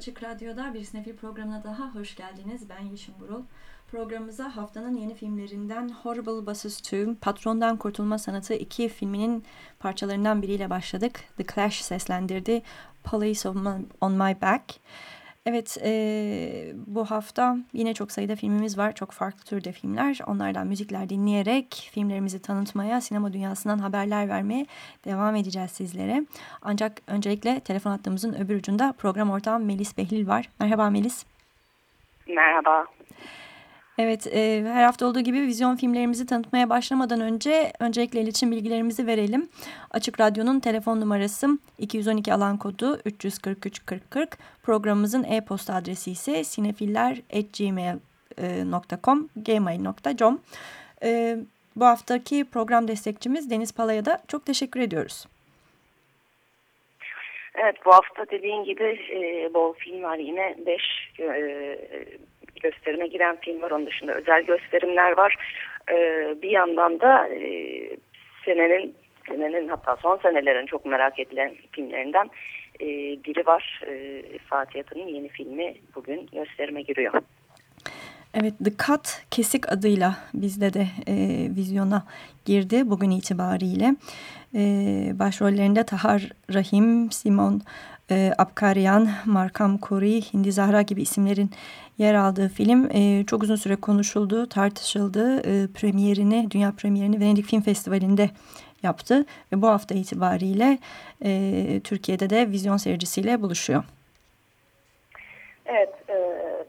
Açık Radyo'da bir sinefil programına daha hoş geldiniz. Ben Yeşim Burul. Programımıza haftanın yeni filmlerinden Horrible Bosses 2, Patrondan Kurtulma Sanatı 2 filminin parçalarından biriyle başladık. The Clash seslendirdi Police on My Back. Evet, e, bu hafta yine çok sayıda filmimiz var. Çok farklı türde filmler. Onlardan müzikler dinleyerek filmlerimizi tanıtmaya, sinema dünyasından haberler vermeye devam edeceğiz sizlere. Ancak öncelikle telefon hattımızın öbür ucunda program ortağım Melis Behlil var. Merhaba Melis. Merhaba. Evet, e, her hafta olduğu gibi vizyon filmlerimizi tanıtmaya başlamadan önce öncelikle iletişim bilgilerimizi verelim. Açık Radyo'nun telefon numarası 212 alan kodu 343 40 40. Programımızın e-posta adresi ise sinefiller.gmail.com gmail.com e, Bu haftaki program destekçimiz Deniz Pala'ya da çok teşekkür ediyoruz. Evet bu hafta dediğin gibi e, bol film var yine 5 e, gösterime giren film var. Onun dışında özel gösterimler var. E, bir yandan da e, senenin senenin hatta son senelerin çok merak edilen filmlerinden e, biri var. E, Fatih Akın'ın yeni filmi bugün gösterime giriyor. Evet The Cut kesik adıyla bizde de e, vizyona girdi bugün itibariyle. E, başrollerinde Tahar Rahim, Simon e, Abkaryan, Markam Kori, Hindi Zahra gibi isimlerin yer aldığı film e, çok uzun süre konuşuldu, tartışıldı. E, premierini, dünya premierini Venedik Film Festivali'nde yaptı ve bu hafta itibariyle e, Türkiye'de de vizyon seyircisiyle buluşuyor. Evet, e,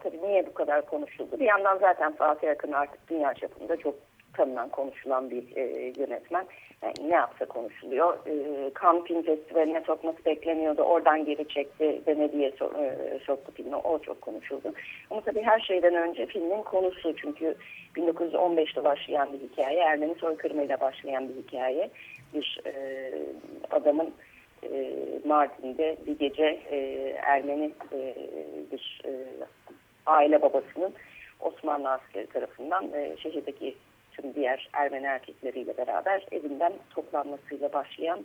tabii niye bu kadar konuşuldu? Bir yandan zaten Fatih Akın artık dünya çapında çok tanınan, konuşulan bir e, yönetmen. Yani ne yapsa konuşuluyor. E, Cannes Film Festivali'ne sokması bekleniyordu. Oradan geri çekti. Venedik'e so, e, soktu filmi. O çok konuşuldu. Ama tabii her şeyden önce filmin konusu. Çünkü 1915'te başlayan bir hikaye. Ermeni soykırımıyla başlayan bir hikaye. Bir e, adamın e, Mardin'de bir gece e, Ermeni e, bir e, aile babasının Osmanlı askeri tarafından e, şehirdeki tüm diğer Ermeni erkekleriyle beraber evinden toplanmasıyla başlayan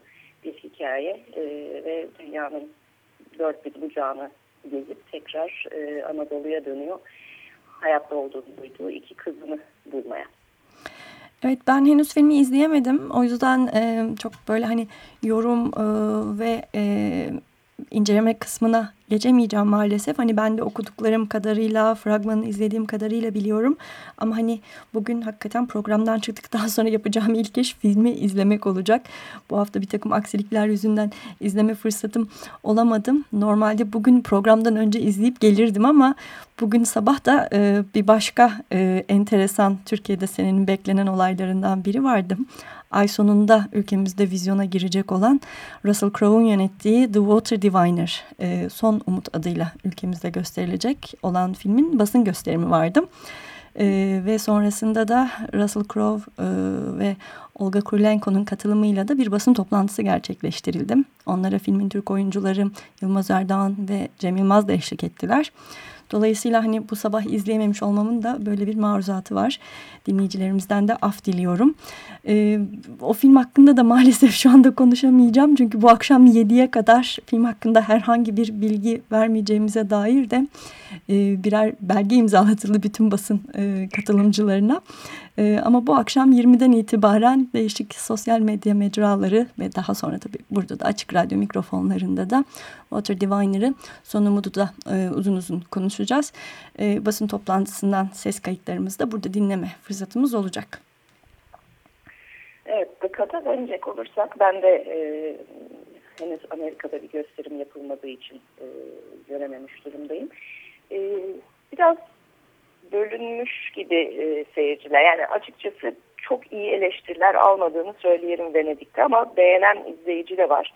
bir hikaye e, ve dünyanın dört bir bucağını gezip tekrar e, Anadolu'ya dönüyor. Hayatta olduğunu duyduğu iki kızını bulmaya. Evet ben henüz filmi izleyemedim. O yüzden e, çok böyle hani yorum e, ve e, inceleme kısmına geçemeyeceğim maalesef. Hani ben de okuduklarım kadarıyla, fragmanı izlediğim kadarıyla biliyorum. Ama hani bugün hakikaten programdan çıktıktan sonra yapacağım ilk iş filmi izlemek olacak. Bu hafta bir takım aksilikler yüzünden izleme fırsatım olamadım. Normalde bugün programdan önce izleyip gelirdim ama bugün sabah da e, bir başka e, enteresan Türkiye'de senin beklenen olaylarından biri vardı ay sonunda ülkemizde vizyona girecek olan Russell Crowe'un yönettiği The Water Diviner e, Son Umut adıyla ülkemizde gösterilecek olan filmin basın gösterimi vardı. E, ve sonrasında da Russell Crowe e, ve Olga Kurylenko'nun katılımıyla da bir basın toplantısı gerçekleştirildi. Onlara filmin Türk oyuncuları Yılmaz Erdoğan ve Cem Yılmaz da eşlik ettiler. Dolayısıyla hani bu sabah izleyememiş olmamın da böyle bir maruzatı var. Dinleyicilerimizden de af diliyorum. Ee, o film hakkında da maalesef şu anda konuşamayacağım. Çünkü bu akşam 7'ye kadar film hakkında herhangi bir bilgi vermeyeceğimize dair de e, birer belge imzalatılı bütün basın e, katılımcılarına. E, ama bu akşam 20'den itibaren değişik sosyal medya mecraları ve daha sonra tabii burada da açık radyo mikrofonlarında da Water Diviner'ı son umudu da e, uzun uzun konuşacağız. E, basın toplantısından ses kayıtlarımızı da burada dinleme fırsatımız olacak. Evet, dikkate dönecek olursak ben de e, henüz Amerika'da bir gösterim yapılmadığı için e, görememiş durumdayım. E, biraz bölünmüş gibi e, seyirciler. Yani açıkçası çok iyi eleştiriler almadığını söyleyelim Venedik'te ama beğenen izleyici de var.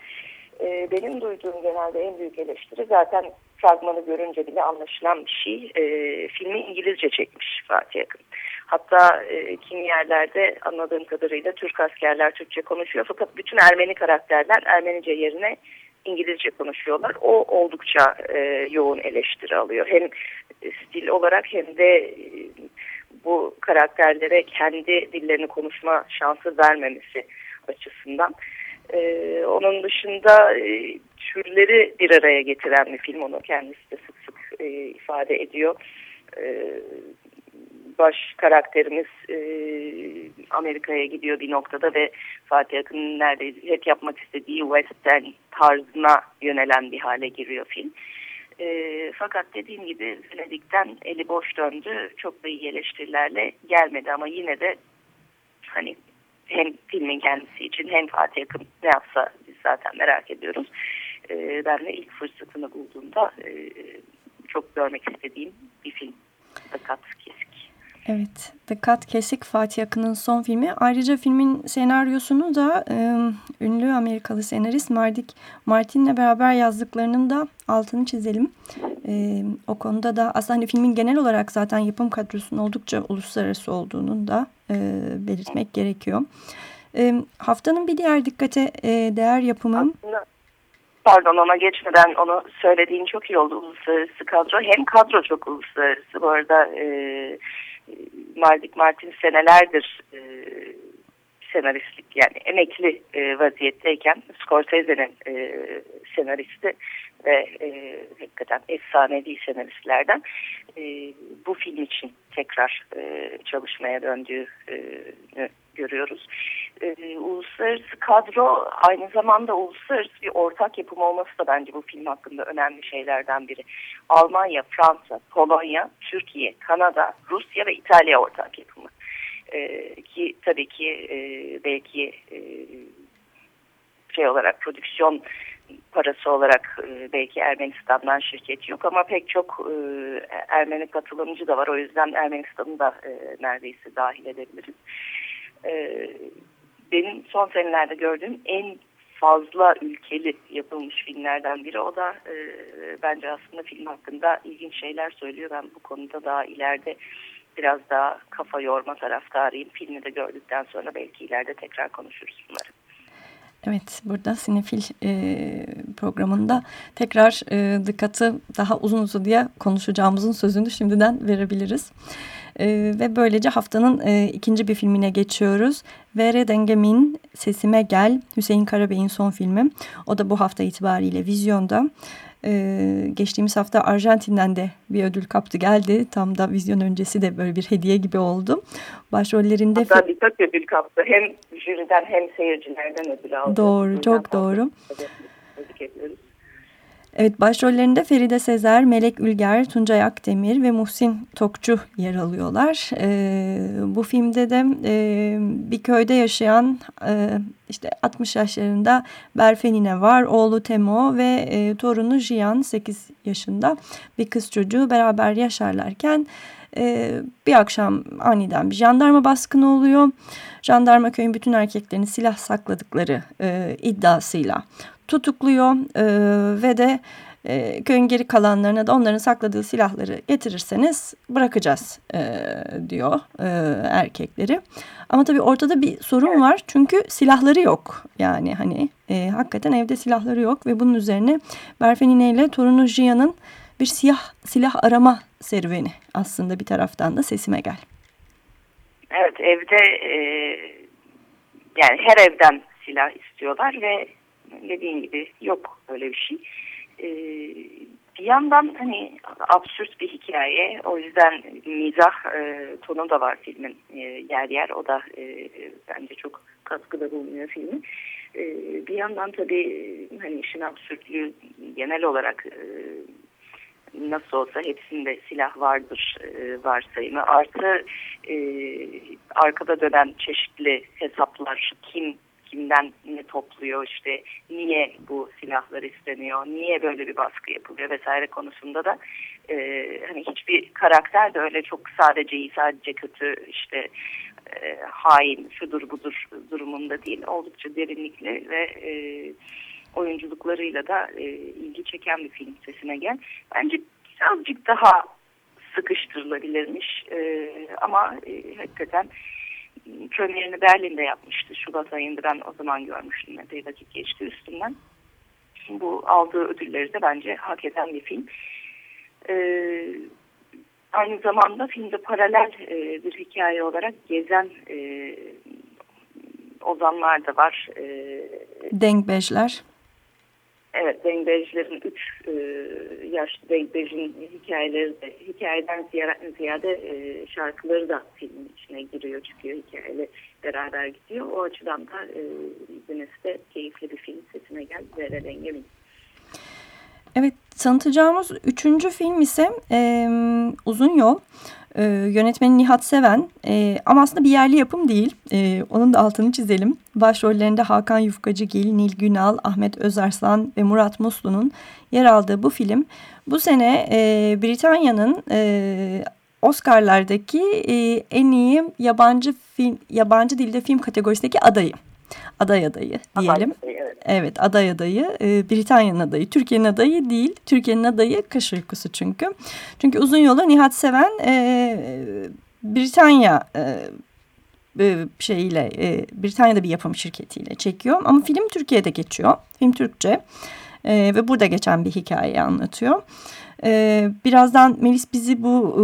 E, benim duyduğum genelde en büyük eleştiri zaten fragmanı görünce bile anlaşılan bir şey. E, filmi İngilizce çekmiş Fatih Akın. Hatta e, kimi yerlerde anladığım kadarıyla Türk askerler Türkçe konuşuyor fakat bütün Ermeni karakterler Ermenice yerine İngilizce konuşuyorlar. O oldukça e, yoğun eleştiri alıyor. Hem stil olarak hem de e, bu karakterlere kendi dillerini konuşma şansı vermemesi açısından. Ee, onun dışında e, türleri bir araya getiren bir film. Onu kendisi de sık sık e, ifade ediyor. E, baş karakterimiz e, Amerika'ya gidiyor bir noktada ve Fatih Akın'ın neredeyse hep yapmak istediği western tarzına yönelen bir hale giriyor film. E, fakat dediğim gibi Venedik'ten eli boş döndü. Çok da iyi eleştirilerle gelmedi ama yine de hani hem filmin kendisi için hem Fatih Akın ne yapsa biz zaten merak ediyoruz. E, ben de ilk fırsatını bulduğumda e, çok görmek istediğim bir film. Fakat kesik. Evet, The Cut Kesik Fatih Akın'ın son filmi. Ayrıca filmin senaryosunu da e, ünlü Amerikalı senarist Mardik Martin'le beraber yazdıklarının da altını çizelim. E, o konuda da aslında hani filmin genel olarak zaten yapım kadrosunun oldukça uluslararası olduğunu da e, belirtmek gerekiyor. E, haftanın bir diğer dikkate e, değer yapımı... Pardon ona geçmeden onu söylediğin çok iyi oldu uluslararası kadro. Hem kadro çok uluslararası. Bu arada e, Mardik Martin senelerdir e, senaristlik yani emekli e, vaziyetteyken Scorsese'nin e, senaristi ve e, hakikaten efsanevi senaristlerden e, bu film için tekrar e, çalışmaya döndüğünü görüyoruz. E, uluslararası kadro aynı zamanda uluslararası bir ortak yapım olması da bence bu film hakkında önemli şeylerden biri. Almanya, Fransa, Polonya, Türkiye, Kanada, Rusya ve İtalya ortak yapımı. E, ki tabii ki e, belki e, şey olarak prodüksiyon parası olarak e, belki Ermenistan'dan şirket yok ama pek çok e, Ermeni katılımcı da var. O yüzden Ermenistan'ı da e, neredeyse dahil edebiliriz. E, benim son senelerde gördüğüm en fazla ülkeli yapılmış filmlerden biri. O da e, bence aslında film hakkında ilginç şeyler söylüyor. Ben bu konuda daha ileride biraz daha kafa yorma taraftarıyım. Filmi de gördükten sonra belki ileride tekrar konuşuruz bunları. Evet burada Sinefil e, programında tekrar e, dikkati daha uzun uzadıya konuşacağımızın sözünü şimdiden verebiliriz. E, ve böylece haftanın e, ikinci bir filmine geçiyoruz. Vere Dengemin Sesime Gel Hüseyin Karabey'in son filmi. O da bu hafta itibariyle vizyonda. Ee, geçtiğimiz hafta Arjantin'den de bir ödül kaptı geldi. Tam da vizyon öncesi de böyle bir hediye gibi oldu. Başrollerinde... Hatta birkaç ödül kaptı. Hem jüriden hem seyircilerden ödül aldı. Doğru, çok doğru. Evet başrollerinde Feride Sezer, Melek Ülger, Tuncay Akdemir ve Muhsin Tokçu yer alıyorlar. Ee, bu filmde de e, bir köyde yaşayan e, işte 60 yaşlarında Berfenine var. Oğlu Temo ve e, torunu Jiyan 8 yaşında bir kız çocuğu beraber yaşarlarken e, bir akşam aniden bir jandarma baskını oluyor. Jandarma köyün bütün erkeklerini silah sakladıkları e, iddiasıyla tutukluyor e, ve de e, köyün geri kalanlarına da onların sakladığı silahları getirirseniz bırakacağız e, diyor e, erkekleri. Ama tabii ortada bir sorun var çünkü silahları yok. Yani hani e, hakikaten evde silahları yok ve bunun üzerine Berfenine ile torunu Jia'nın bir siyah silah arama serüveni aslında bir taraftan da sesime gel. Evet evde e, yani her evden silah istiyorlar ve dediğin gibi yok öyle bir şey. Ee, bir yandan hani absürt bir hikaye. O yüzden mizah e, tonu da var filmin e, yer yer. O da e, bence çok katkıda bulunuyor filmin. E, bir yandan tabii hani işin absürtlüğü genel olarak e, nasıl olsa hepsinde silah vardır e, varsayımı. Artı e, arkada dönen çeşitli hesaplar kim kimden ne topluyor işte niye bu silahlar isteniyor, niye böyle bir baskı yapılıyor vesaire konusunda da e, hani hiçbir karakter de öyle çok sadece iyi sadece kötü işte e, hain şudur budur durumunda değil oldukça derinlikli ve e, oyunculuklarıyla da e, ilgi çeken bir film sesine gel. Bence birazcık daha sıkıştırılabilirmiş e, ama e, hakikaten premierini Berlin'de yapmıştı. Şubat ayında ben o zaman görmüştüm. Epey vakit geçti üstünden. Bu aldığı ödülleri de bence hak eden bir film. Ee, aynı zamanda filmde paralel e, bir hikaye olarak gezen e, ozanlar da var. E, Dengbejler. Evet, Dengbejlerin üç e, yaşlı Dengbej'in hikayeleri de, hikayeden ziyade e, şarkıları da filmin içine giriyor, çıkıyor, hikayeyle beraber gidiyor. O açıdan da e, de keyifli bir film sesine gel ve Dengemin. Evet, tanıtacağımız üçüncü film ise e, Uzun Yol. E, yönetmeni Nihat Seven e, ama aslında bir yerli yapım değil. E, onun da altını çizelim. Başrollerinde Hakan Yufkacıgil, Nil Günal, Ahmet Özarslan ve Murat Muslu'nun yer aldığı bu film bu sene e, Britanya'nın e, Oscar'lardaki e, en iyi yabancı film yabancı dilde film kategorisindeki adayı aday adayı diyelim. Aday, evet. evet aday adayı e, Britanya'nın adayı. Türkiye'nin adayı değil. Türkiye'nin adayı kış uykusu çünkü. Çünkü uzun yolu Nihat Seven e, Britanya e, şeyiyle e, Britanya'da bir yapım şirketiyle çekiyor. Ama film Türkiye'de geçiyor. Film Türkçe. E, ve burada geçen bir hikayeyi anlatıyor. Ee, birazdan Melis bizi bu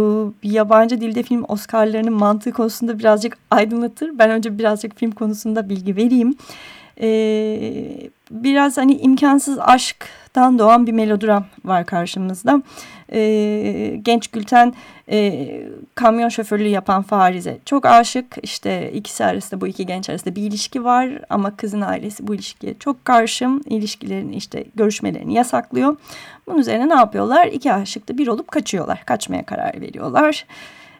e, yabancı dilde film Oscar'larının mantığı konusunda birazcık aydınlatır. Ben önce birazcık film konusunda bilgi vereyim. Ee, biraz hani imkansız aşktan doğan bir melodram var karşımızda. Ee, genç Gülten e, kamyon şoförlüğü yapan Farize çok aşık. İşte ikisi arasında bu iki genç arasında bir ilişki var ama kızın ailesi bu ilişkiye çok karşım. İlişkilerini işte görüşmelerini yasaklıyor. Bunun üzerine ne yapıyorlar? İki aşık da bir olup kaçıyorlar. Kaçmaya karar veriyorlar.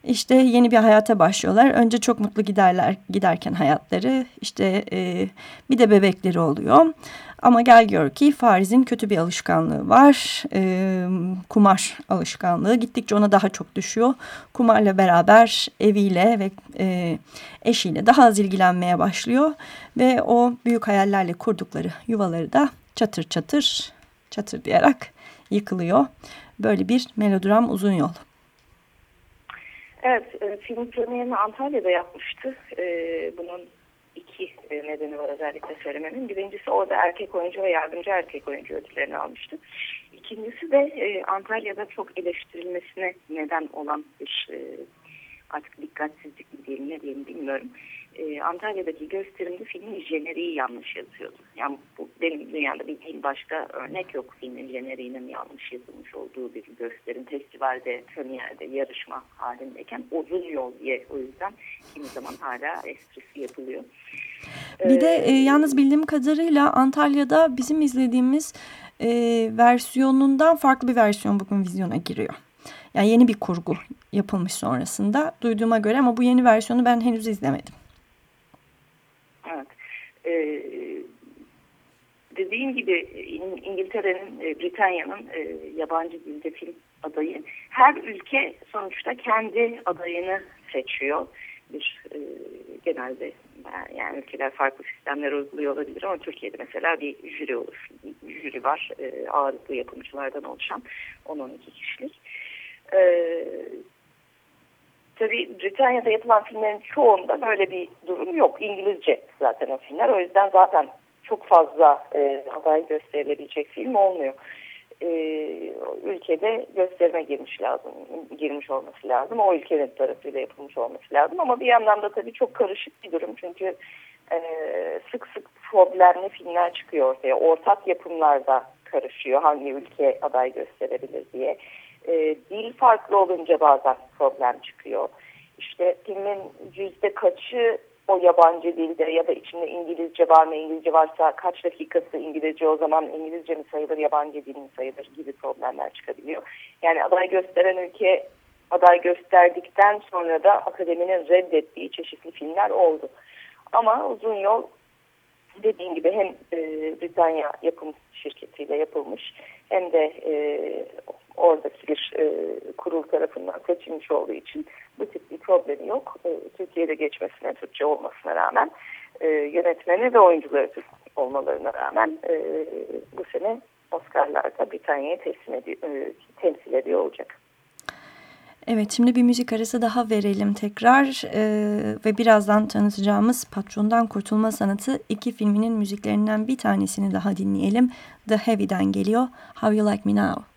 İşte yeni bir hayata başlıyorlar. Önce çok mutlu giderler giderken hayatları. İşte e, bir de bebekleri oluyor. Ama gel gör ki Fariz'in kötü bir alışkanlığı var. E, kumar alışkanlığı. Gittikçe ona daha çok düşüyor. Kumarla beraber eviyle ve e, eşiyle daha az ilgilenmeye başlıyor. Ve o büyük hayallerle kurdukları yuvaları da çatır çatır çatır diyerek yıkılıyor. Böyle bir melodram uzun yol. Evet, e, film premierini Antalya'da yapmıştı. E, bunun iki e, nedeni var özellikle söylemenin. Birincisi orada erkek oyuncu ve yardımcı erkek oyuncu ödüllerini almıştı. İkincisi de e, Antalya'da çok eleştirilmesine neden olan bir e, artık dikkatsizlik mi diyelim ne diyelim bilmiyorum. E, Antalya'daki gösterimde filmin jeneriği yanlış yazıyordu. Yani bu benim dünyada bildiğim başka örnek yok filmin jeneriğinin yanlış yazılmış olduğu bir gösterim. Festivalde, premierde, yarışma halindeyken uzun yol diye o yüzden kimi zaman hala esprisi yapılıyor. Bir de e, yalnız bildiğim kadarıyla Antalya'da bizim izlediğimiz e, versiyonundan farklı bir versiyon bugün vizyona giriyor. Yani yeni bir kurgu yapılmış sonrasında duyduğuma göre ama bu yeni versiyonu ben henüz izlemedim. Ee, dediğim gibi İngiltere'nin, e, Britanya'nın e, yabancı dilde film adayı her ülke sonuçta kendi adayını seçiyor. Bir e, genelde yani ülkeler farklı sistemler uyguluyor olabilir ama Türkiye'de mesela bir jüri olur. Jüri var e, ağırlıklı yapımcılardan oluşan 10-12 kişilik. E, tabii Britanya'da yapılan filmlerin çoğunda böyle bir durum yok. İngilizce zaten o filmler. O yüzden zaten çok fazla e, aday gösterilebilecek film olmuyor. E, ülkede gösterime girmiş lazım, girmiş olması lazım. O ülkenin tarafıyla yapılmış olması lazım. Ama bir yandan da tabii çok karışık bir durum. Çünkü e, sık sık problemli filmler çıkıyor ortaya. Ortak yapımlarda karışıyor hangi ülke aday gösterebilir diye e, dil farklı olunca bazen problem çıkıyor. İşte filmin yüzde kaçı o yabancı dilde ya da içinde İngilizce var mı İngilizce varsa kaç dakikası İngilizce o zaman İngilizce mi sayılır yabancı dil mi sayılır gibi problemler çıkabiliyor. Yani aday gösteren ülke aday gösterdikten sonra da akademinin reddettiği çeşitli filmler oldu. Ama uzun yol dediğim gibi hem e, Britanya yapım şirketiyle yapılmış hem de e, oradaki bir e, kurul tarafından seçilmiş olduğu için bu tip bir problemi yok. E, Türkiye'de geçmesine, Türkçe olmasına rağmen e, yönetmeni ve oyuncuları Türk olmalarına rağmen e, bu sene Oscar'larda Britanya'yı teslim ediyor, e, temsil ediyor olacak. Evet şimdi bir müzik arası daha verelim tekrar ee, ve birazdan tanıtacağımız Patron'dan Kurtulma Sanatı iki filminin müziklerinden bir tanesini daha dinleyelim. The Heavy'den geliyor How You Like Me Now.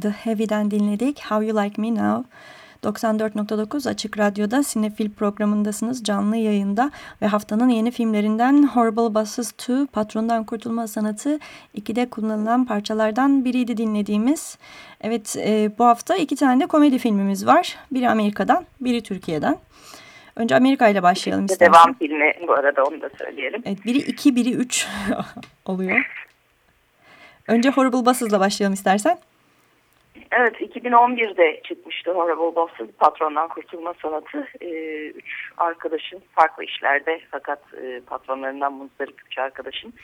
The Heavy'den dinledik. How You Like Me Now. 94.9 Açık Radyo'da Sinefil programındasınız canlı yayında ve haftanın yeni filmlerinden Horrible Bosses 2 Patrondan Kurtulma Sanatı 2'de kullanılan parçalardan biriydi dinlediğimiz. Evet e, bu hafta iki tane de komedi filmimiz var. Biri Amerika'dan biri Türkiye'den. Önce Amerika ile başlayalım istersen. Devam filmi bu arada onu da söyleyelim. Evet, biri 2 biri 3 oluyor. Önce Horrible Bosses'la başlayalım istersen. Evet 2011'de çıkmıştı Horrible Bosses patrondan kurtulma sanatı. Ee, üç arkadaşın farklı işlerde fakat e, patronlarından muzdarip üç arkadaşın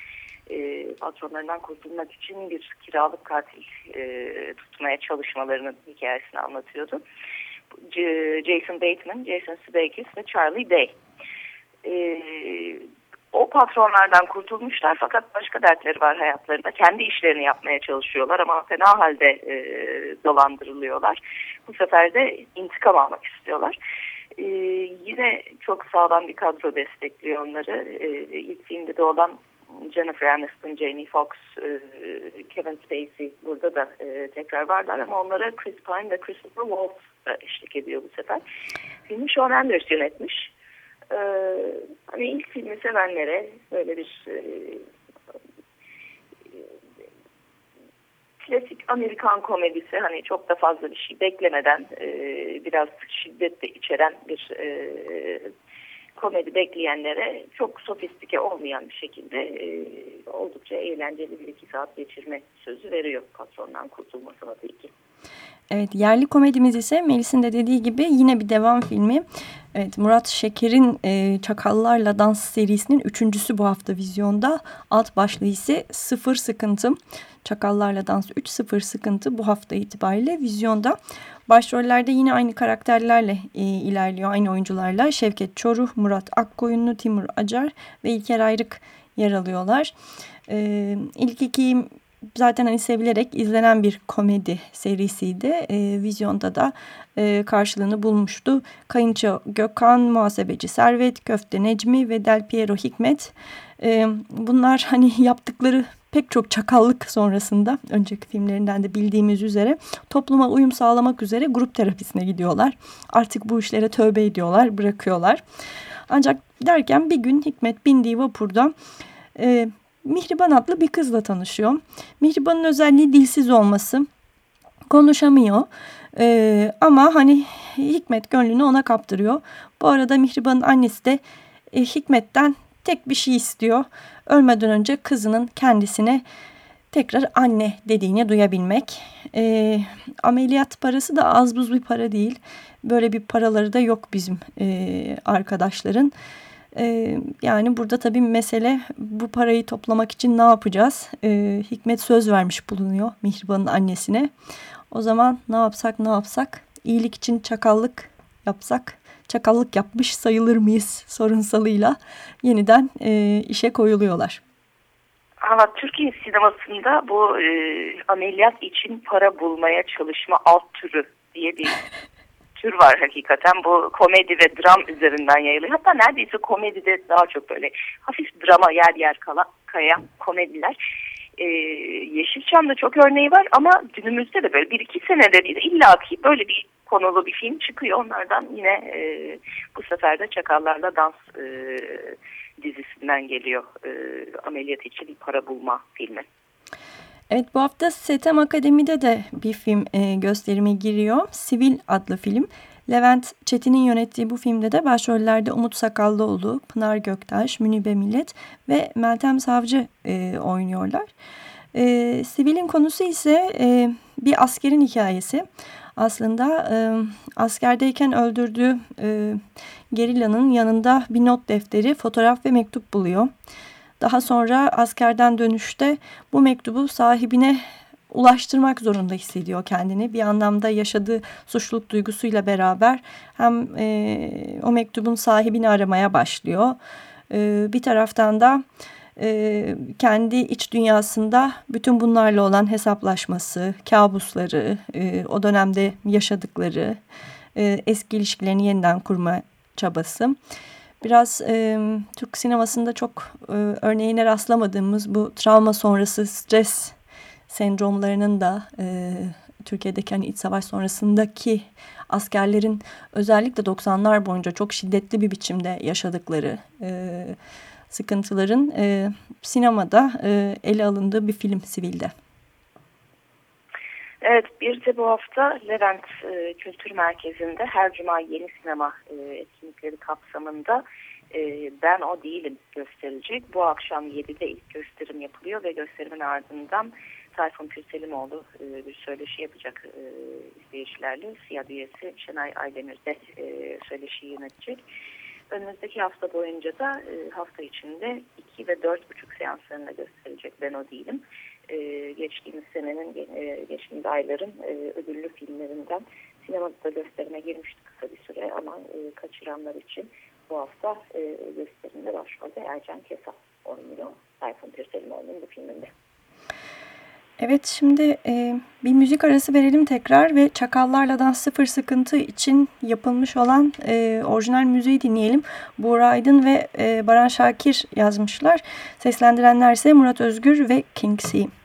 e, patronlarından kurtulmak için bir kiralık katil e, tutmaya çalışmalarının hikayesini anlatıyordu. C Jason Bateman, Jason Sudeikis ve Charlie Day. E, o patronlardan kurtulmuşlar fakat başka dertleri var hayatlarında. Kendi işlerini yapmaya çalışıyorlar ama fena halde e, dolandırılıyorlar. Bu sefer de intikam almak istiyorlar. E, yine çok sağlam bir kadro destekliyor onları. E, ilk filmde de olan Jennifer Aniston, Jamie Foxx, e, Kevin Spacey burada da e, tekrar varlar ama onlara Chris Pine ve Christopher Waltz eşlik ediyor bu sefer. Filmi Sean Anders yönetmiş. Ee, hani ilk filmi sevenlere böyle bir e, klasik Amerikan komedisi hani çok da fazla bir şey beklemeden e, biraz şiddet de içeren bir e, komedi bekleyenlere çok sofistike olmayan bir şekilde oldukça eğlenceli bir iki saat geçirme sözü veriyor patrondan kurtulma sanatı 2. Evet yerli komedimiz ise Melis'in de dediği gibi yine bir devam filmi. Evet Murat Şeker'in e, Çakallarla Dans serisinin üçüncüsü bu hafta vizyonda. Alt başlığı ise Sıfır Sıkıntı. Çakallarla Dans 3 Sıfır Sıkıntı bu hafta itibariyle vizyonda. Başrollerde yine aynı karakterlerle e, ilerliyor aynı oyuncularla. Şevket Çoruh, Murat Akkoyunlu, Timur Acar ve İlker Ayrık yer alıyorlar. E, ilk iki zaten hani sevilerek izlenen bir komedi serisiydi. E, vizyonda da e, karşılığını bulmuştu. Kayınço Gökhan, Muhasebeci Servet, Köfte Necmi ve Del Piero Hikmet. E, bunlar hani yaptıkları pek çok çakallık sonrasında önceki filmlerinden de bildiğimiz üzere topluma uyum sağlamak üzere grup terapisine gidiyorlar. Artık bu işlere tövbe ediyorlar, bırakıyorlar. Ancak derken bir gün Hikmet bindiği vapurda e, Mihriban adlı bir kızla tanışıyor. Mihriban'ın özelliği dilsiz olması. Konuşamıyor. Ee, ama hani Hikmet gönlünü ona kaptırıyor. Bu arada Mihriban'ın annesi de e, Hikmet'ten tek bir şey istiyor. Ölmeden önce kızının kendisine tekrar anne dediğini duyabilmek. E, ameliyat parası da az buz bir para değil. Böyle bir paraları da yok bizim e, arkadaşların. E, yani burada tabii mesele bu parayı toplamak için ne yapacağız? E, Hikmet söz vermiş bulunuyor Mihriban'ın annesine. O zaman ne yapsak ne yapsak? İyilik için çakallık yapsak çakallık yapmış sayılır mıyız sorunsalıyla yeniden e, işe koyuluyorlar. Ama Türkiye sinemasında bu e, ameliyat için para bulmaya çalışma alt türü diye bir tür var hakikaten. Bu komedi ve dram üzerinden yayılıyor. Hatta neredeyse komedide daha çok böyle hafif drama yer yer kala, kaya komediler. Ee, Yeşilçam'da çok örneği var ama günümüzde de böyle bir iki senede bir illaki böyle bir konulu bir film çıkıyor. Onlardan yine e, bu sefer de Çakallarla Dans e, dizisinden geliyor. E, ameliyat için para bulma filmi. Evet bu hafta Setem Akademi'de de bir film e, gösterime giriyor. Sivil adlı film. Levent Çetin'in yönettiği bu filmde de başrollerde Umut Sakallıoğlu, Pınar Göktaş, Münibe Millet ve Meltem Savcı e, oynuyorlar. E, Sivil'in konusu ise e, bir askerin hikayesi. Aslında e, askerdeyken öldürdüğü e, gerillanın yanında bir not defteri, fotoğraf ve mektup buluyor. Daha sonra askerden dönüşte bu mektubu sahibine ulaştırmak zorunda hissediyor kendini. Bir anlamda yaşadığı suçluluk duygusuyla beraber hem e, o mektubun sahibini aramaya başlıyor. E, bir taraftan da e, kendi iç dünyasında bütün bunlarla olan hesaplaşması, kabusları, e, o dönemde yaşadıkları, e, eski ilişkilerini yeniden kurma çabası. Biraz e, Türk sinemasında çok e, örneğine rastlamadığımız bu travma sonrası stres sendromlarının da e, Türkiye'deki hani iç savaş sonrasındaki askerlerin özellikle 90'lar boyunca çok şiddetli bir biçimde yaşadıkları e, sıkıntıların e, sinemada e, ele alındığı bir film sivilde. Evet, bir de bu hafta Levent e, Kültür Merkezi'nde her cuma yeni sinema e, etkinlikleri kapsamında e, Ben O Değilim gösterilecek. Bu akşam 7'de ilk gösterim yapılıyor ve gösterimin ardından Tayfun Pürselimoğlu e, bir söyleşi yapacak e, izleyicilerle. Siyah üyesi Şenay Aydemir de e, söyleşi yönetecek. Önümüzdeki hafta boyunca da e, hafta içinde 2 ve 4,5 seanslarında gösterilecek Ben O Değilim e, geçtiğimiz senenin, e, geçtiğimiz ayların e, ödüllü filmlerinden sinemada gösterime girmişti kısa bir süre ama e, kaçıranlar için bu hafta e, gösterimde başrolde Ercan Kesal oynuyor. Tayfun Pirselimoğlu'nun bu filminde. Evet şimdi e, bir müzik arası verelim tekrar ve Çakallarla'dan Sıfır Sıkıntı için yapılmış olan e, orijinal müziği dinleyelim. Buğra Aydın ve e, Baran Şakir yazmışlar. Seslendirenler ise Murat Özgür ve. Selamünaleyküm.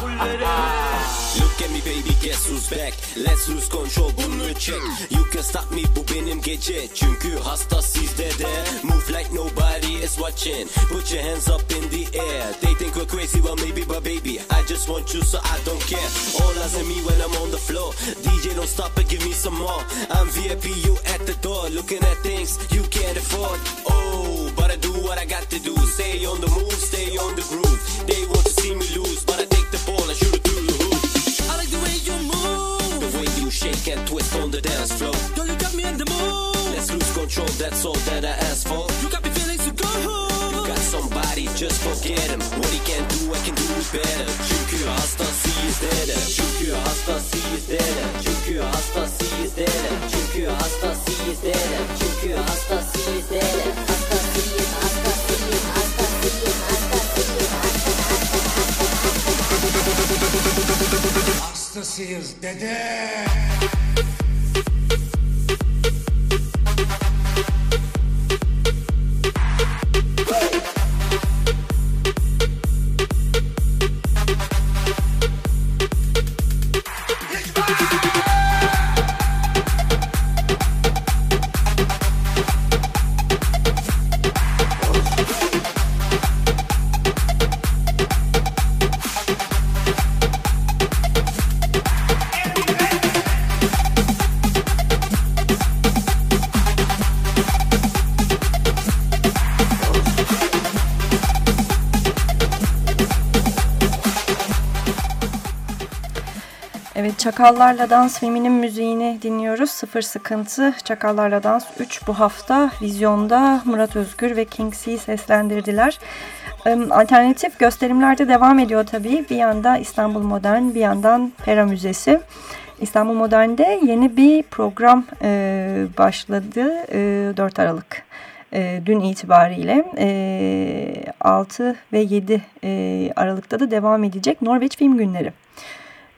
Look at me baby guess who's back? Let's lose control bunu check. You can stop me bu benim gece Çünkü hasta sizde de. Move like nobody is watching. Put your hands up in the air. They think we're crazy well maybe but baby I just want you so I don't care. All eyes on me when I'm on the floor. DJ don't stop and give me some more. I'm VIP you at the door Looking at things you can't afford. Oh do what I got to do Stay on the move stay on the groove They want to see me lose But I take the ball and shoot it through the hoop I like the way you move. The way you shake and twist on the dance floor. Girl, you got me in the mood. Let's lose control, that's all that I ask for. You got me feeling so good. You got somebody, just forget him. What he can do, I can do it better. Çünkü hastasıyız dede. Çünkü hastasıyız dede. Çünkü hastasıyız dede. Çünkü hastasıyız dede. Çünkü hastasıyız dede. Hastasıyız, dede. Çakallarla Dans filminin müziğini dinliyoruz. Sıfır Sıkıntı Çakallarla Dans 3 bu hafta vizyonda Murat Özgür ve Kingsley seslendirdiler. Alternatif gösterimlerde devam ediyor tabii. Bir yanda İstanbul Modern, bir yandan Pera Müzesi. İstanbul Modern'de yeni bir program e, başladı e, 4 Aralık e, dün itibariyle e, 6 ve 7 e, Aralık'ta da devam edecek Norveç Film Günleri.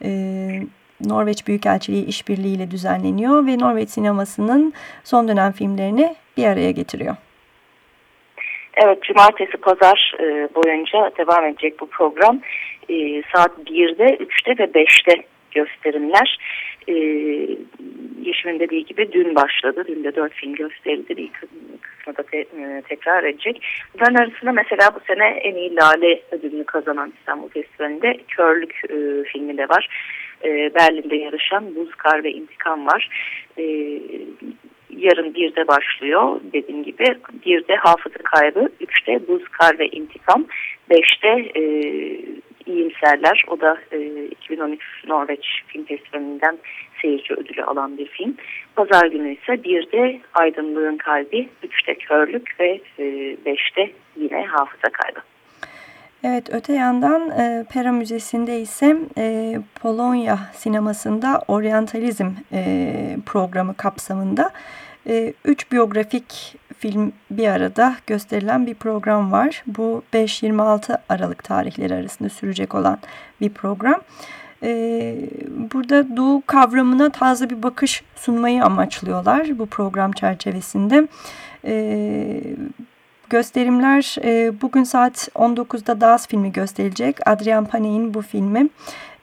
E, Norveç Büyükelçiliği işbirliğiyle düzenleniyor ve Norveç sinemasının son dönem filmlerini bir araya getiriyor. Evet, cumartesi, pazar e, boyunca devam edecek bu program. E, saat 1'de, 3'te ve 5'te gösterimler. E, Yeşim'in dediği gibi dün başladı. Dün de 4 film gösterildi. Bir kısmı da te, e, tekrar edecek. Bunların arasında mesela bu sene en iyi Lale ödülünü kazanan İstanbul Festivali'nde Körlük e, filmi de var. E, Berlin'de yarışan Buz, Kar ve İntikam var. E, yarın birde başlıyor dediğim gibi. Birde hafıza kaybı, üçte buz, kar ve intikam, beşte e, iyimserler. O da e, 2013 Norveç Film Festivali'nden seyirci ödülü alan bir film. Pazar günü ise birde aydınlığın kalbi, üçte körlük ve e, beşte yine hafıza kaybı. Evet öte yandan e, Pera Müzesi'nde ise e, Polonya sinemasında oryantalizm e, programı kapsamında e, üç biyografik film bir arada gösterilen bir program var. Bu 5-26 Aralık tarihleri arasında sürecek olan bir program. E, burada doğu kavramına taze bir bakış sunmayı amaçlıyorlar bu program çerçevesinde. E, gösterimler e, bugün saat 19'da DAS filmi gösterilecek. Adrian Paney'in bu filmi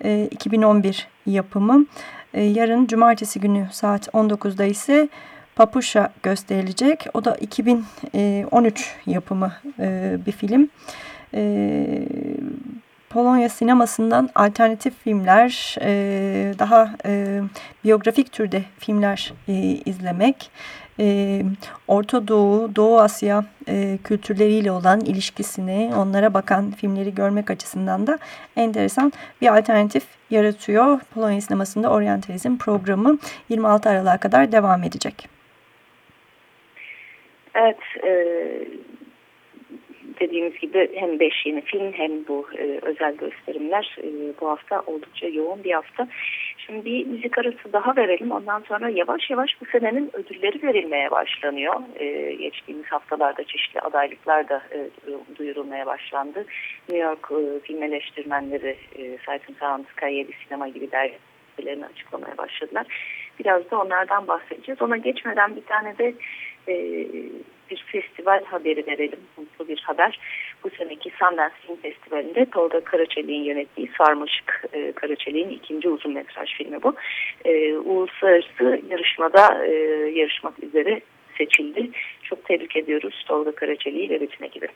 e, 2011 yapımı. E, yarın cumartesi günü saat 19'da ise Papuşa gösterilecek. O da 2013 yapımı e, bir film. E, Polonya sinemasından alternatif filmler, e, daha e, biyografik türde filmler e, izlemek, e, Orta Doğu, Doğu Asya e, kültürleriyle olan ilişkisini, onlara bakan filmleri görmek açısından da enteresan bir alternatif yaratıyor. Polonya sinemasında Orientalizm programı 26 Aralık'a kadar devam edecek. Evet, e, dediğimiz gibi hem beş yeni film hem bu e, özel gösterimler e, bu hafta oldukça yoğun bir hafta. Şimdi bir müzik arası daha verelim. Ondan sonra yavaş yavaş bu senenin ödülleri verilmeye başlanıyor. E, geçtiğimiz haftalarda çeşitli adaylıklar da e, duyurulmaya başlandı. New York e, film eleştirmenleri e, and Sound, Sky 7 Sinema gibi dergilerini açıklamaya başladılar. Biraz da onlardan bahsedeceğiz. Ona geçmeden bir tane de e, bir festival haberi verelim. Mutlu bir haber. Bu seneki Sundance Film Festivali'nde Tolga Karaçelik'in yönettiği Sarmaşık e, Karaçelik'in ikinci uzun metraj filmi bu. E, uluslararası yarışmada e, yarışmak üzere seçildi. Çok tebrik ediyoruz Tolga Karaçeli'yi ve bütün ekibi.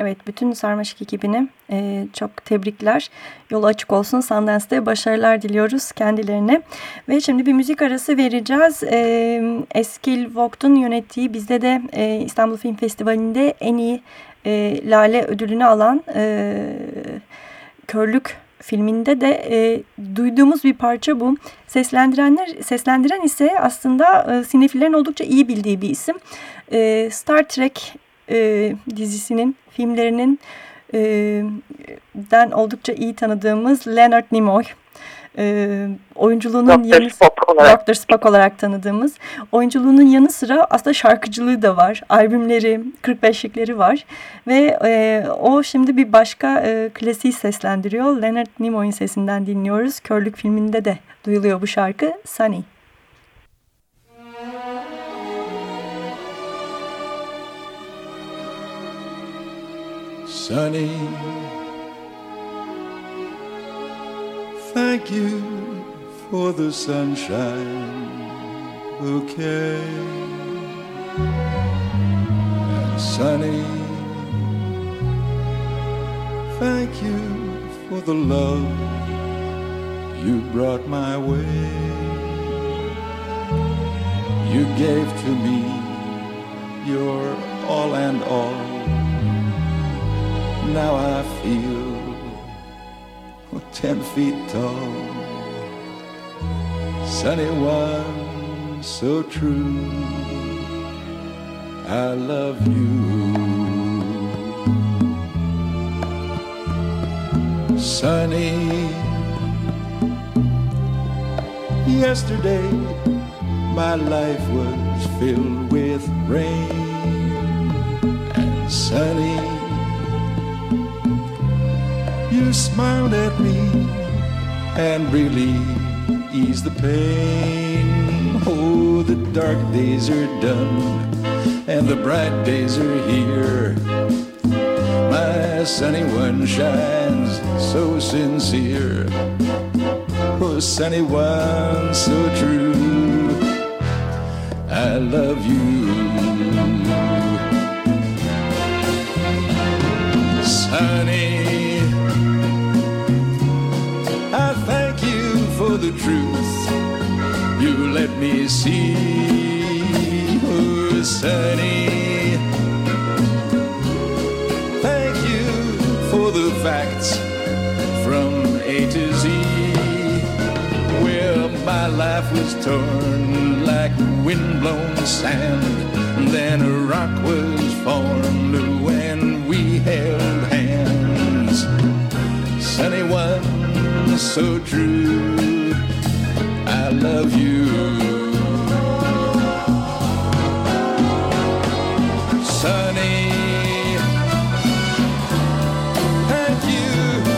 Evet, bütün Sarmaşık ekibine e, çok tebrikler. Yolu açık olsun. Sundance'de başarılar diliyoruz kendilerine. Ve şimdi bir müzik arası vereceğiz. E, Eskil Vogt'un yönettiği bizde de e, İstanbul Film Festivali'nde en iyi e, Lale ödülünü alan e, Körlük filminde de e, duyduğumuz bir parça bu. Seslendirenler seslendiren ise aslında e, sinefillerin oldukça iyi bildiği bir isim. E, Star Trek e, dizisinin filmlerinin e, den oldukça iyi tanıdığımız Leonard Nimoy e, oyunculuğunun yanı Spock olarak. Dr. Spock olarak tanıdığımız oyunculuğunun yanı sıra aslında şarkıcılığı da var. Albümleri, 45'likleri var ve e, o şimdi bir başka e, klasiği seslendiriyor. Leonard Nimoy'un sesinden dinliyoruz. Körlük filminde de duyuluyor bu şarkı Sunny. Sunny, thank you for the sunshine bouquet. And Sunny, thank you for the love you brought my way. You gave to me your all and all now I feel ten feet tall. Sunny one, so true. I love you. Sunny, yesterday my life was filled with rain and sunny you smiled at me and really eased the pain. Oh, the dark days are done and the bright days are here. My sunny one shines so sincere. Oh, sunny one so true. I love you. Sunny. Truth you let me see. Oh, sunny. Thank you for the facts from A to Z. Well, my life was torn like windblown sand. Then a rock was formed when we held hands. Sunny one, so true love you. Sunny, thank you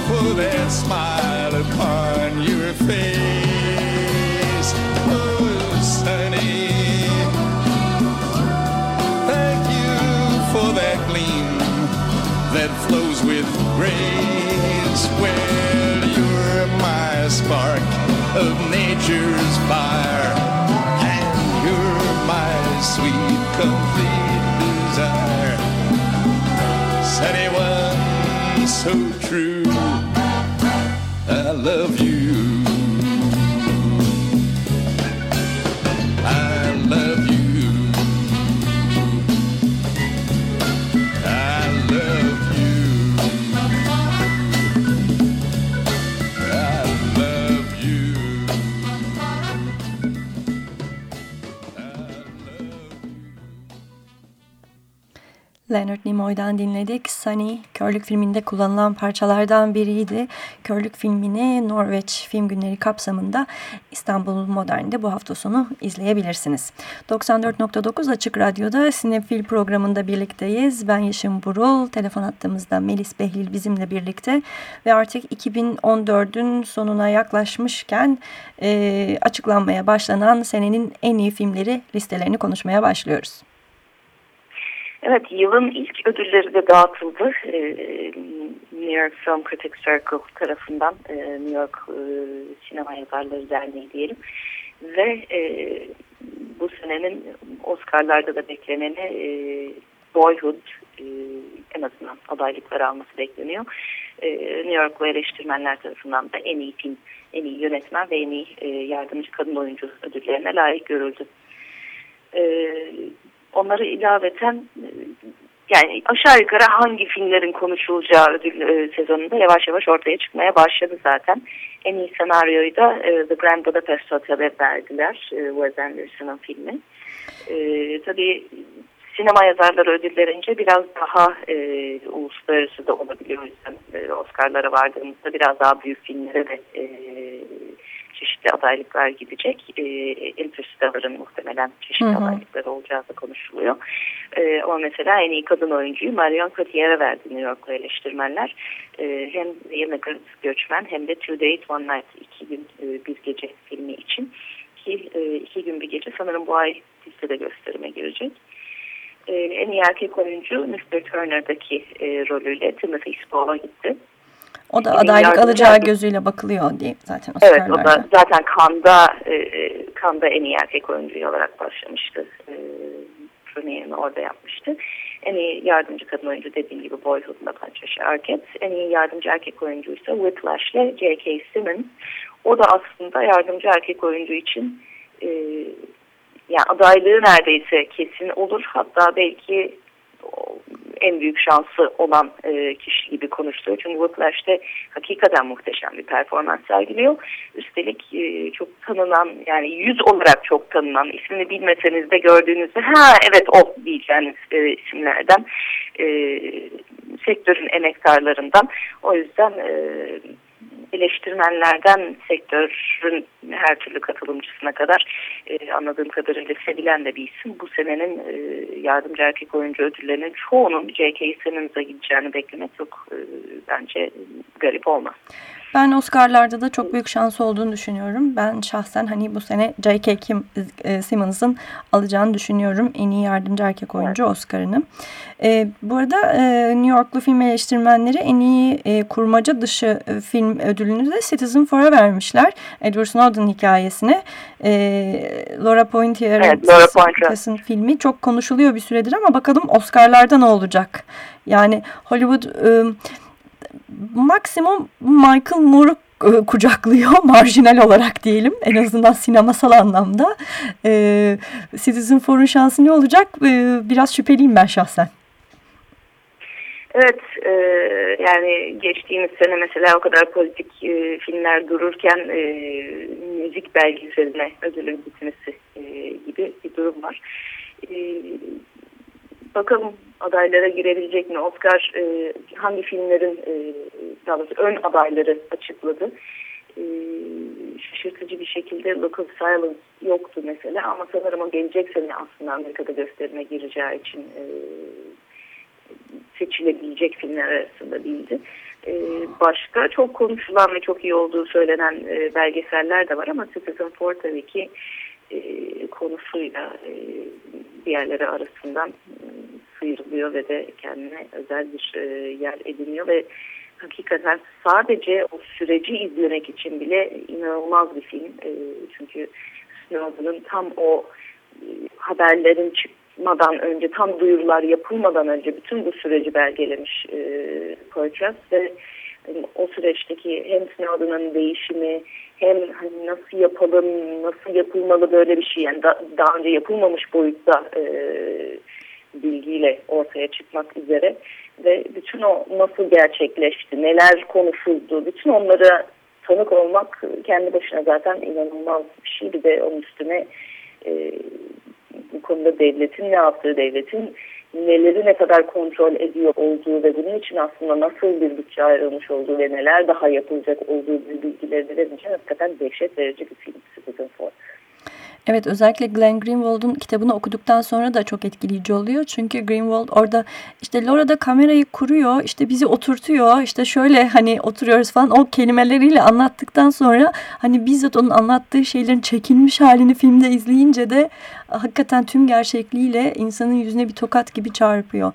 for that smile upon your face. Oh, Sunny, thank you for that gleam that flows with grace. Where of nature's fire, and you're my sweet, complete desire. Sunny one, so true. I love you. Leonard Nimoy'dan dinledik. Sunny, Körlük filminde kullanılan parçalardan biriydi. Körlük filmini Norveç Film Günleri kapsamında İstanbul Modern'de bu hafta sonu izleyebilirsiniz. 94.9 Açık Radyo'da Sinefil programında birlikteyiz. Ben Yeşim Burul, telefon attığımızda Melis Behlil bizimle birlikte ve artık 2014'ün sonuna yaklaşmışken e, açıklanmaya başlanan senenin en iyi filmleri listelerini konuşmaya başlıyoruz. Evet, yılın ilk ödülleri de dağıtıldı. Ee, New York Film Critics Circle tarafından e, New York e, Sinema Yazarları Derneği diyelim. Ve e, bu senenin Oscar'larda da bekleneni Boyhood en azından adaylıkları alması bekleniyor. New Yorklu eleştirmenler tarafından da en iyi film, en iyi yönetmen ve en iyi yardımcı kadın oyuncu ödüllerine layık görüldü. Onları ilaveten e, yani aşağı yukarı hangi filmlerin konuşulacağı ödül e, sezonunda yavaş yavaş ortaya çıkmaya başladı zaten. En iyi senaryoyu da e, The Grand Budapest Hotel'e verdiler. E, Wes Anderson'ın filmi. E, tabii sinema yazarları ödüllerince biraz daha uluslararası da olabiliyor. O yüzden Oscar'lara vardığımızda biraz daha büyük filmlere de çeşitli adaylıklar gidecek. E, Interstellar'ın muhtemelen çeşitli Hı hı. adaylıkları olacağı da konuşuluyor. E, ama mesela en iyi kadın oyuncuyu Marion Cotillard'a verdi New York'lu eleştirmenler. E, hem Immigrant Göçmen hem de Two Days One Night iki gün e, bir gece filmi için ki e, iki gün bir gece sanırım bu ay listede gösterime girecek. E, en iyi erkek oyuncu Mr. Turner'daki e, rolüyle Timothy Spall'a gitti. O da Kimin adaylık yardım alacağı verdi? gözüyle bakılıyor diye zaten Evet o Oscar'larda. da zaten Kanda e, Kanda en iyi erkek oyuncu olarak başlamıştı. E, Premierini orada yapmıştı. En iyi yardımcı kadın oyuncu dediğim gibi Boyhood'la Patricia Arquette. En iyi yardımcı erkek oyuncu ise Whiplash'le J.K. Simmons. O da aslında yardımcı erkek oyuncu için e, yani adaylığı neredeyse kesin olur. Hatta belki en büyük şansı olan e, kişi gibi konuşuluyor. Çünkü Whiplash'te hakikaten muhteşem bir performans sergiliyor. Üstelik e, çok tanınan yani yüz olarak çok tanınan ismini bilmeseniz de gördüğünüzde ha evet o diyeceğiniz e, isimlerden e, sektörün emektarlarından. O yüzden e, eleştirmenlerden sektörün her türlü katılımcısına kadar e, anladığım kadarıyla sevilen de bir isim. Bu senenin e, yardımcı erkek oyuncu ödüllerinin çoğunun J.K. Simmons'a gideceğini beklemek çok e, bence garip olmaz. Ben Oscar'larda da çok büyük şans olduğunu düşünüyorum. Ben şahsen hani bu sene J.K. Kim, e, Simmons'ın alacağını düşünüyorum. En iyi yardımcı erkek oyuncu Oscar'ını. E, bu arada e, New Yorklu film eleştirmenleri en iyi e, kurmaca dışı e, film ödülünü de Citizen Four'a vermişler. Edward Snowden hikayesine. E, Laura Pointier'in Evet, Laura filmi çok konuşuluyor bir süredir ama bakalım Oscar'larda ne olacak? Yani Hollywood... E, maksimum Michael Moore'u e, kucaklıyor marjinal olarak diyelim en azından sinemasal anlamda e, Citizen Four'un şansı ne olacak e, biraz şüpheliyim ben şahsen. Evet e, yani geçtiğimiz sene mesela o kadar politik e, filmler dururken e, müzik belgeseline ödülün gitmesi e, gibi bir durum var. E, bakalım adaylara girebilecek mi? Oscar e, hangi filmlerin e, daha doğrusu ön adayları açıkladı. E, şaşırtıcı bir şekilde Local Silence yoktu mesela ama sanırım o gelecek sene aslında Amerika'da gösterime gireceği için e, seçilebilecek filmler arasında değildi. E, başka çok konuşulan ve çok iyi olduğu söylenen e, belgeseller de var ama Citizen Four tabii ki konusuyla e, diğerleri arasından e, sıyrılıyor ve de kendine özel bir e, yer ediniyor ve hakikaten sadece o süreci izlemek için bile inanılmaz bir film. Çünkü Snowden'ın tam o haberlerin çıkmadan önce, tam duyurular yapılmadan önce bütün bu süreci belgelemiş Poitras ve o süreçteki hem Snowden'ın değişimi hem hani nasıl yapalım, nasıl yapılmalı böyle bir şey yani da, daha önce yapılmamış boyutta e, bilgiyle ortaya çıkmak üzere ve bütün o nasıl gerçekleşti, neler konuşuldu, bütün onlara tanık olmak kendi başına zaten inanılmaz bir şey. Bir de onun üstüne e, bu konuda devletin ne yaptığı, devletin neleri ne kadar kontrol ediyor olduğu ve bunun için aslında nasıl bir bütçe ayrılmış olduğu ve neler daha yapılacak olduğu bilgileri de verince hakikaten dehşet verici bir film Citizen Four. Evet özellikle Glenn Greenwald'un kitabını okuduktan sonra da çok etkileyici oluyor. Çünkü Greenwald orada işte Laura da kamerayı kuruyor işte bizi oturtuyor işte şöyle hani oturuyoruz falan o kelimeleriyle anlattıktan sonra hani bizzat onun anlattığı şeylerin çekilmiş halini filmde izleyince de hakikaten tüm gerçekliğiyle insanın yüzüne bir tokat gibi çarpıyor.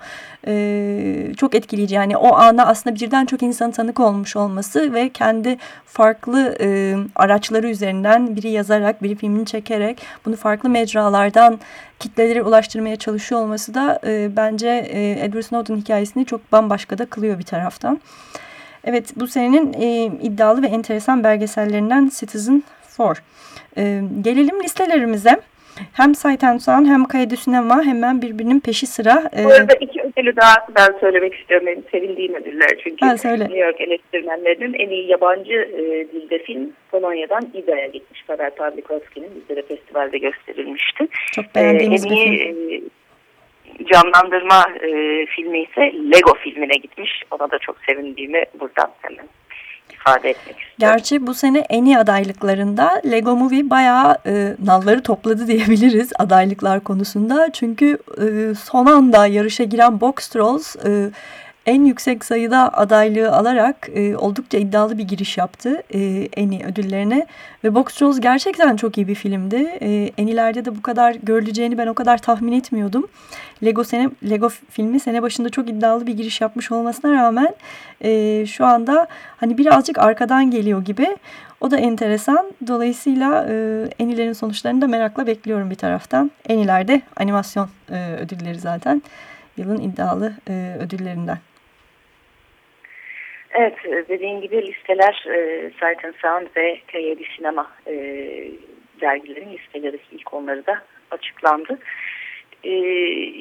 Ee, çok etkileyici yani o ana aslında birden çok insan tanık olmuş olması ve kendi farklı e, araçları üzerinden biri yazarak biri filmini çekerek bunu farklı mecralardan kitlelere ulaştırmaya çalışıyor olması da e, bence e, Edward Snowden hikayesini çok bambaşka da kılıyor bir taraftan. Evet bu senenin e, iddialı ve enteresan belgesellerinden Citizen 4. E, gelelim listelerimize. Hem and Sound hem Kaydı Sinema hemen birbirinin peşi sıra. E, Bu arada iki daha ben söylemek istiyorum. Benim sevindiğim ödüller çünkü ha, söyle. New York eleştirmenlerinin en iyi yabancı e, dilde film Polonya'dan İDA'ya gitmiş. Pavel Pawlikowski'nin bizde de festivalde gösterilmişti. Çok beğendiğimiz e, bir film. E, canlandırma e, filmi ise Lego filmine gitmiş. Ona da çok sevindiğimi buradan hemen ifade etmek istiyorum. Gerçi bu sene en iyi adaylıklarında Lego Movie bayağı e, nalları topladı diyebiliriz adaylıklar konusunda. Çünkü e, son anda yarışa giren Box Trolls e, en yüksek sayıda adaylığı alarak e, oldukça iddialı bir giriş yaptı e, en iyi ödüllerine. Ve Box Trolls gerçekten çok iyi bir filmdi. E, en ileride de bu kadar görüleceğini ben o kadar tahmin etmiyordum. Lego sene Lego filmi sene başında çok iddialı bir giriş yapmış olmasına rağmen e, şu anda hani birazcık arkadan geliyor gibi. O da enteresan. Dolayısıyla e, en ilerin sonuçlarını da merakla bekliyorum bir taraftan. En ileride animasyon e, ödülleri zaten yılın iddialı e, ödüllerinden. Evet, dediğin gibi listeler e, Sight and Sound ve K7 Sinema e, dergilerin listeleri ilk onları da açıklandı. E,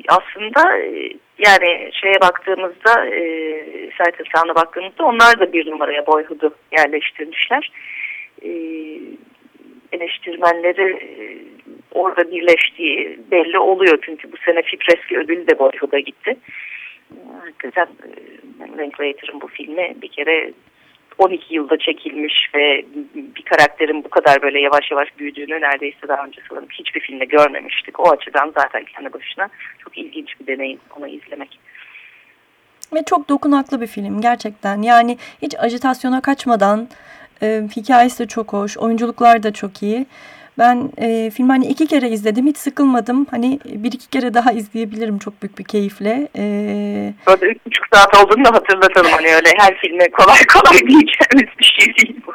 aslında e, yani şeye baktığımızda e, Sight and Sound'a baktığımızda onlar da bir numaraya Boyhood'u yerleştirmişler. E, eleştirmenleri e, orada birleştiği belli oluyor çünkü bu sene Fipreski ödülü de Boyhood'a gitti hakikaten Linklater'ın bu filmi bir kere 12 yılda çekilmiş ve bir karakterin bu kadar böyle yavaş yavaş büyüdüğünü neredeyse daha önce sanırım hiçbir filmde görmemiştik. O açıdan zaten kendi başına çok ilginç bir deneyim onu izlemek. Ve çok dokunaklı bir film gerçekten. Yani hiç ajitasyona kaçmadan e, hikayesi de çok hoş, oyunculuklar da çok iyi. Ben e, filmi hani iki kere izledim. Hiç sıkılmadım. Hani bir iki kere daha izleyebilirim çok büyük bir keyifle. Ee... Böyle üç buçuk saat olduğunu da hatırlatalım. Hani öyle her filme kolay kolay diyeceğimiz bir şey değil bu.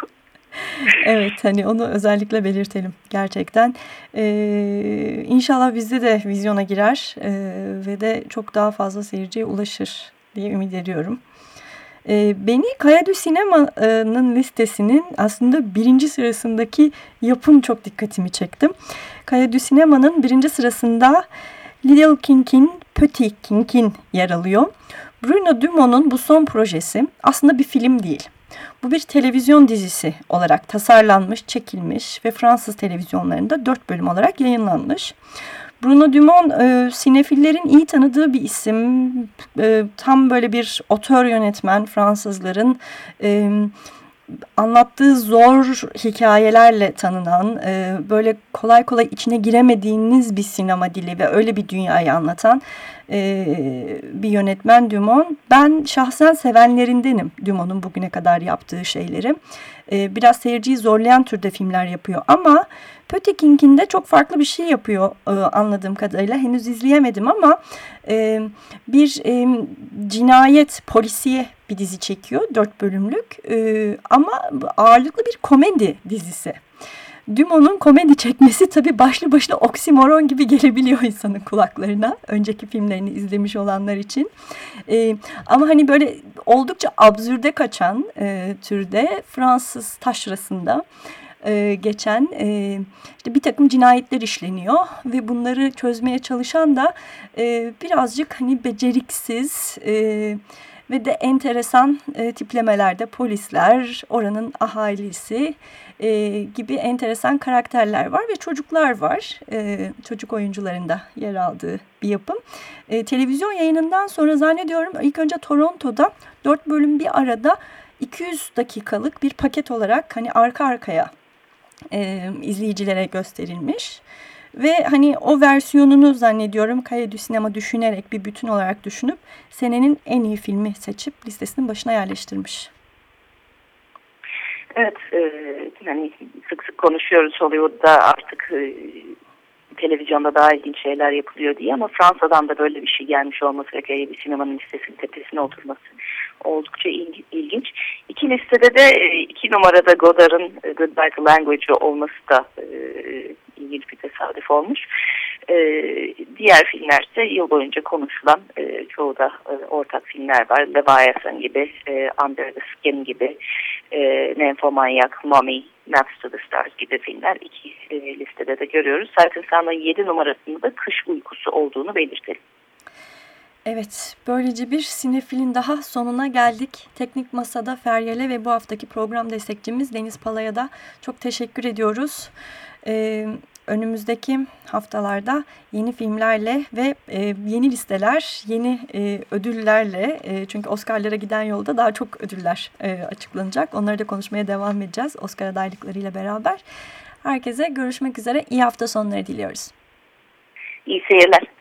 evet hani onu özellikle belirtelim gerçekten. Ee, inşallah bizde de vizyona girer ee, ve de çok daha fazla seyirciye ulaşır diye ümit ediyorum. E, beni Kayadü Sinema'nın listesinin aslında birinci sırasındaki yapım çok dikkatimi çekti. Kayadü Sinema'nın birinci sırasında Little King'in Petit King'in yer alıyor. Bruno Dumont'un bu son projesi aslında bir film değil. Bu bir televizyon dizisi olarak tasarlanmış, çekilmiş ve Fransız televizyonlarında dört bölüm olarak yayınlanmış. Bruno Dumont e, sinefillerin iyi tanıdığı bir isim. E, tam böyle bir otör yönetmen Fransızların e, anlattığı zor hikayelerle tanınan, e, böyle kolay kolay içine giremediğiniz bir sinema dili ve öyle bir dünyayı anlatan e, bir yönetmen Dumont. Ben şahsen sevenlerindenim Dumont'un bugüne kadar yaptığı şeyleri. E, biraz seyirciyi zorlayan türde filmler yapıyor ama Pöteking'inde çok farklı bir şey yapıyor e, anladığım kadarıyla. Henüz izleyemedim ama e, bir e, cinayet polisiye bir dizi çekiyor. Dört bölümlük e, ama ağırlıklı bir komedi dizisi. Dumont'un komedi çekmesi tabii başlı başına oksimoron gibi gelebiliyor insanın kulaklarına. Önceki filmlerini izlemiş olanlar için. E, ama hani böyle oldukça absürde kaçan e, türde Fransız taşrasında e, geçen e, işte bir takım cinayetler işleniyor ve bunları çözmeye çalışan da e, birazcık hani beceriksiz e, ve de enteresan e, tiplemelerde polisler, oranın ahalisi e, gibi enteresan karakterler var ve çocuklar var. E, çocuk oyuncularında yer aldığı bir yapım. E, televizyon yayınından sonra zannediyorum ilk önce Toronto'da dört bölüm bir arada 200 dakikalık bir paket olarak hani arka arkaya e, izleyicilere gösterilmiş. Ve hani o versiyonunu zannediyorum Kayedü Sinema düşünerek bir bütün olarak düşünüp senenin en iyi filmi seçip listesinin başına yerleştirmiş. Evet, e, hani sık sık konuşuyoruz Hollywood'da artık e, televizyonda daha ilginç şeyler yapılıyor diye ama Fransa'dan da böyle bir şey gelmiş olması ve bir sinemanın listesinin tepesine oturması oldukça ilginç. İki listede de e, iki numarada Godard'ın e, Goodbye Language olması da e, ilginç bir tesadüf olmuş. E, diğer filmler ise yıl boyunca konuşulan e, çoğu da e, ortak filmler var. Leviathan gibi, e, Under the Skin gibi, e, Nymphomanyak, Mommy, Maps to the Stars gibi filmler iki e, listede de görüyoruz. Sana 7 numarasında da kış uykusu olduğunu belirtelim. Evet, böylece bir sinefilin daha sonuna geldik. Teknik Masa'da Feryal'e ve bu haftaki program destekçimiz Deniz Pala'ya da çok teşekkür ediyoruz. Ee, önümüzdeki haftalarda yeni filmlerle ve e, yeni listeler, yeni e, ödüllerle e, çünkü Oscar'lara giden yolda daha çok ödüller e, açıklanacak. Onları da konuşmaya devam edeceğiz Oscar adaylıklarıyla beraber. Herkese görüşmek üzere. İyi hafta sonları diliyoruz. İyi seyirler.